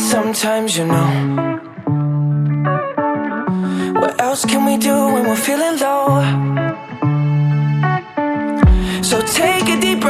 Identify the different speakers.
Speaker 1: sometimes, you know. What else can we do when we're feeling low? So take a deep breath